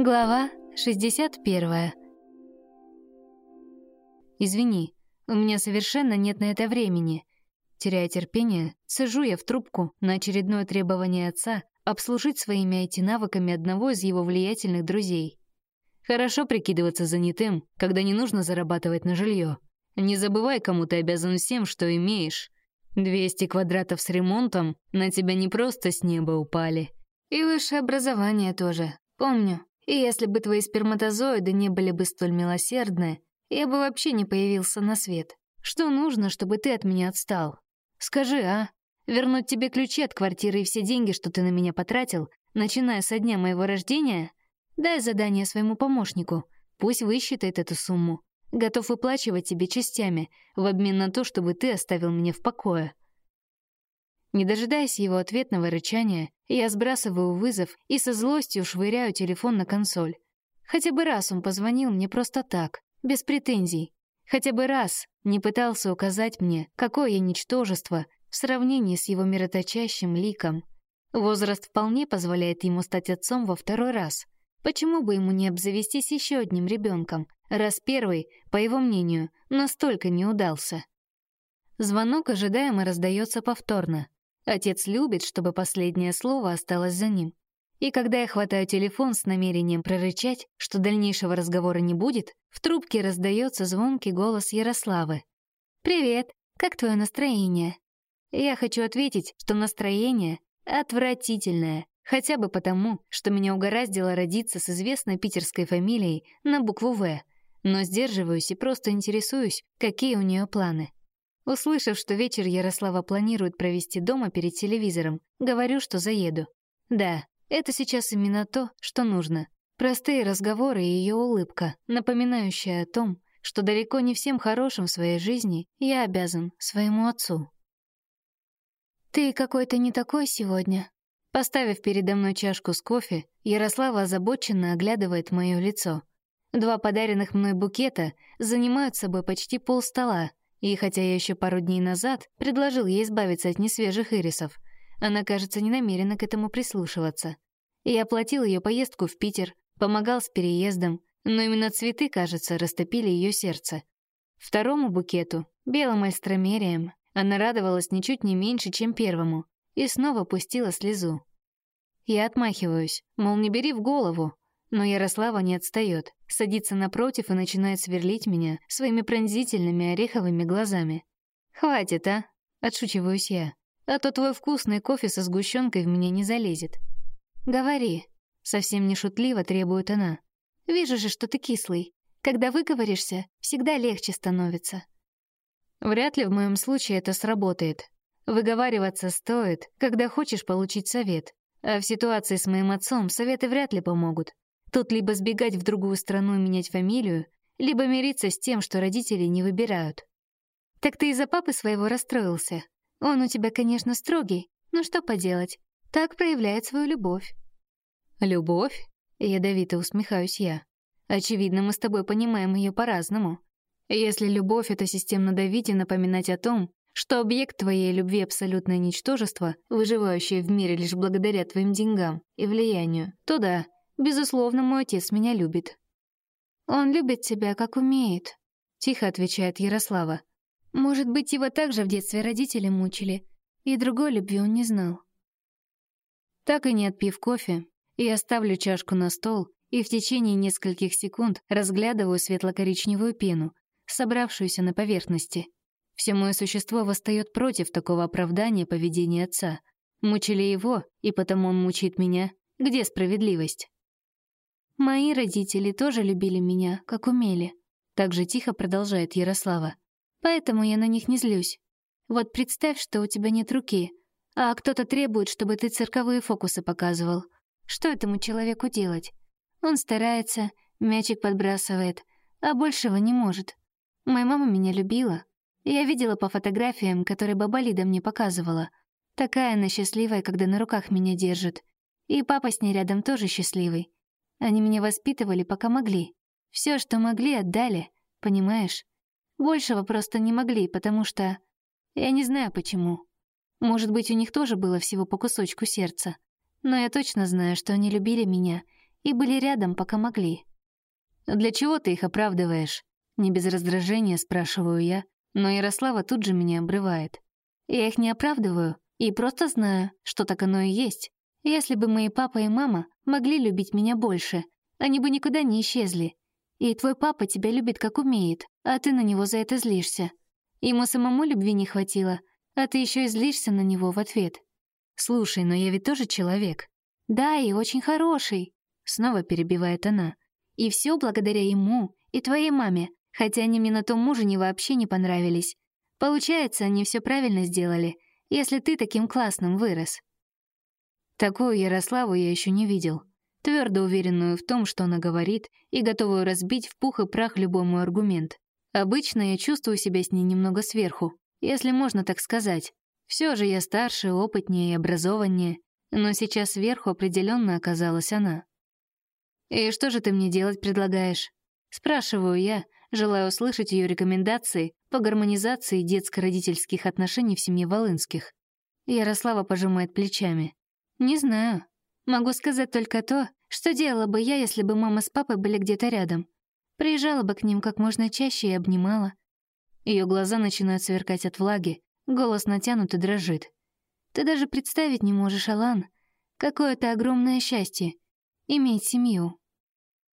Глава 61. Извини, у меня совершенно нет на это времени. Теряя терпение, сажу я в трубку на очередное требование отца обслужить своими IT-навыками одного из его влиятельных друзей. Хорошо прикидываться занятым, когда не нужно зарабатывать на жилье. Не забывай, кому ты обязан всем, что имеешь. 200 квадратов с ремонтом на тебя не просто с неба упали. И высшее образование тоже, помню. И если бы твои сперматозоиды не были бы столь милосердны, я бы вообще не появился на свет. Что нужно, чтобы ты от меня отстал? Скажи, а? Вернуть тебе ключи от квартиры и все деньги, что ты на меня потратил, начиная со дня моего рождения? Дай задание своему помощнику. Пусть высчитает эту сумму. Готов выплачивать тебе частями в обмен на то, чтобы ты оставил меня в покое. Не дожидаясь его ответного рычания, я сбрасываю вызов и со злостью швыряю телефон на консоль. Хотя бы раз он позвонил мне просто так, без претензий. Хотя бы раз не пытался указать мне, какое я ничтожество в сравнении с его мироточащим ликом. Возраст вполне позволяет ему стать отцом во второй раз. Почему бы ему не обзавестись еще одним ребенком, раз первый, по его мнению, настолько не удался? Звонок ожидаемо раздается повторно. Отец любит, чтобы последнее слово осталось за ним. И когда я хватаю телефон с намерением прорычать, что дальнейшего разговора не будет, в трубке раздается звонкий голос Ярославы. «Привет, как твое настроение?» Я хочу ответить, что настроение отвратительное, хотя бы потому, что меня угораздило родиться с известной питерской фамилией на букву «В», но сдерживаюсь и просто интересуюсь, какие у нее планы. Услышав, что вечер Ярослава планирует провести дома перед телевизором, говорю, что заеду. Да, это сейчас именно то, что нужно. Простые разговоры и ее улыбка, напоминающая о том, что далеко не всем хорошим в своей жизни я обязан своему отцу. «Ты какой-то не такой сегодня». Поставив передо мной чашку с кофе, Ярослава озабоченно оглядывает мое лицо. Два подаренных мной букета занимают собой почти пол стола, и хотя я еще пару дней назад предложил ей избавиться от несвежих ирисов, она, кажется, не намерена к этому прислушиваться. Я оплатил ее поездку в Питер, помогал с переездом, но именно цветы, кажется, растопили ее сердце. Второму букету, белым альстромерием, она радовалась ничуть не меньше, чем первому, и снова пустила слезу. Я отмахиваюсь, мол, не бери в голову, но Ярослава не отстает, садится напротив и начинает сверлить меня своими пронзительными ореховыми глазами. «Хватит, а?» — отшучиваюсь я. «А то твой вкусный кофе со сгущенкой в меня не залезет». «Говори», — совсем не шутливо требует она. «Вижу же, что ты кислый. Когда выговоришься, всегда легче становится». Вряд ли в моем случае это сработает. Выговариваться стоит, когда хочешь получить совет. А в ситуации с моим отцом советы вряд ли помогут. Тут либо сбегать в другую страну и менять фамилию, либо мириться с тем, что родители не выбирают. Так ты из-за папы своего расстроился. Он у тебя, конечно, строгий, но что поделать, так проявляет свою любовь. Любовь? Ядовито усмехаюсь я. Очевидно, мы с тобой понимаем ее по-разному. Если любовь — это системно давить и напоминать о том, что объект твоей любви — абсолютное ничтожество, выживающее в мире лишь благодаря твоим деньгам и влиянию, то да, Безусловно, мой отец меня любит. Он любит тебя, как умеет, тихо отвечает Ярослава. Может быть, его также в детстве родители мучили, и другой любви он не знал. Так и не отпив кофе, я ставлю чашку на стол и в течение нескольких секунд разглядываю светло-коричневую пену, собравшуюся на поверхности. Все мое существо восстает против такого оправдания поведения отца. Мучили его, и потому он мучит меня. Где справедливость? Мои родители тоже любили меня, как умели. Так же тихо продолжает Ярослава. Поэтому я на них не злюсь. Вот представь, что у тебя нет руки, а кто-то требует, чтобы ты цирковые фокусы показывал. Что этому человеку делать? Он старается, мячик подбрасывает, а большего не может. Моя мама меня любила. Я видела по фотографиям, которые баба Лида мне показывала. Такая она счастливая, когда на руках меня держит. И папа с ней рядом тоже счастливый. Они меня воспитывали, пока могли. Все, что могли, отдали, понимаешь? Большего просто не могли, потому что... Я не знаю почему. Может быть, у них тоже было всего по кусочку сердца. Но я точно знаю, что они любили меня и были рядом, пока могли. «Для чего ты их оправдываешь?» Не без раздражения спрашиваю я, но Ярослава тут же меня обрывает. «Я их не оправдываю и просто знаю, что так оно и есть. Если бы мои папа и мама могли любить меня больше, они бы никуда не исчезли. И твой папа тебя любит как умеет, а ты на него за это злишься. Ему самому любви не хватило, а ты еще и злишься на него в ответ. Слушай, но я ведь тоже человек. Да, и очень хороший. Снова перебивает она. И все благодаря ему и твоей маме, хотя они мне на том ужине вообще не понравились. Получается, они все правильно сделали, если ты таким классным вырос. Такую Ярославу я еще не видел. Твердо уверенную в том, что она говорит, и готовую разбить в пух и прах любому аргумент. Обычно я чувствую себя с ней немного сверху, если можно так сказать. Все же я старше, опытнее и образованнее, но сейчас сверху определенно оказалась она. «И что же ты мне делать предлагаешь?» Спрашиваю я, желая услышать ее рекомендации по гармонизации детско-родительских отношений в семье Волынских. Ярослава пожимает плечами. «Не знаю. Могу сказать только то, что делала бы я, если бы мама с папой были где-то рядом. Приезжала бы к ним как можно чаще и обнимала. Ее глаза начинают сверкать от влаги, голос натянут и дрожит. Ты даже представить не можешь, Алан, какое это огромное счастье — иметь семью.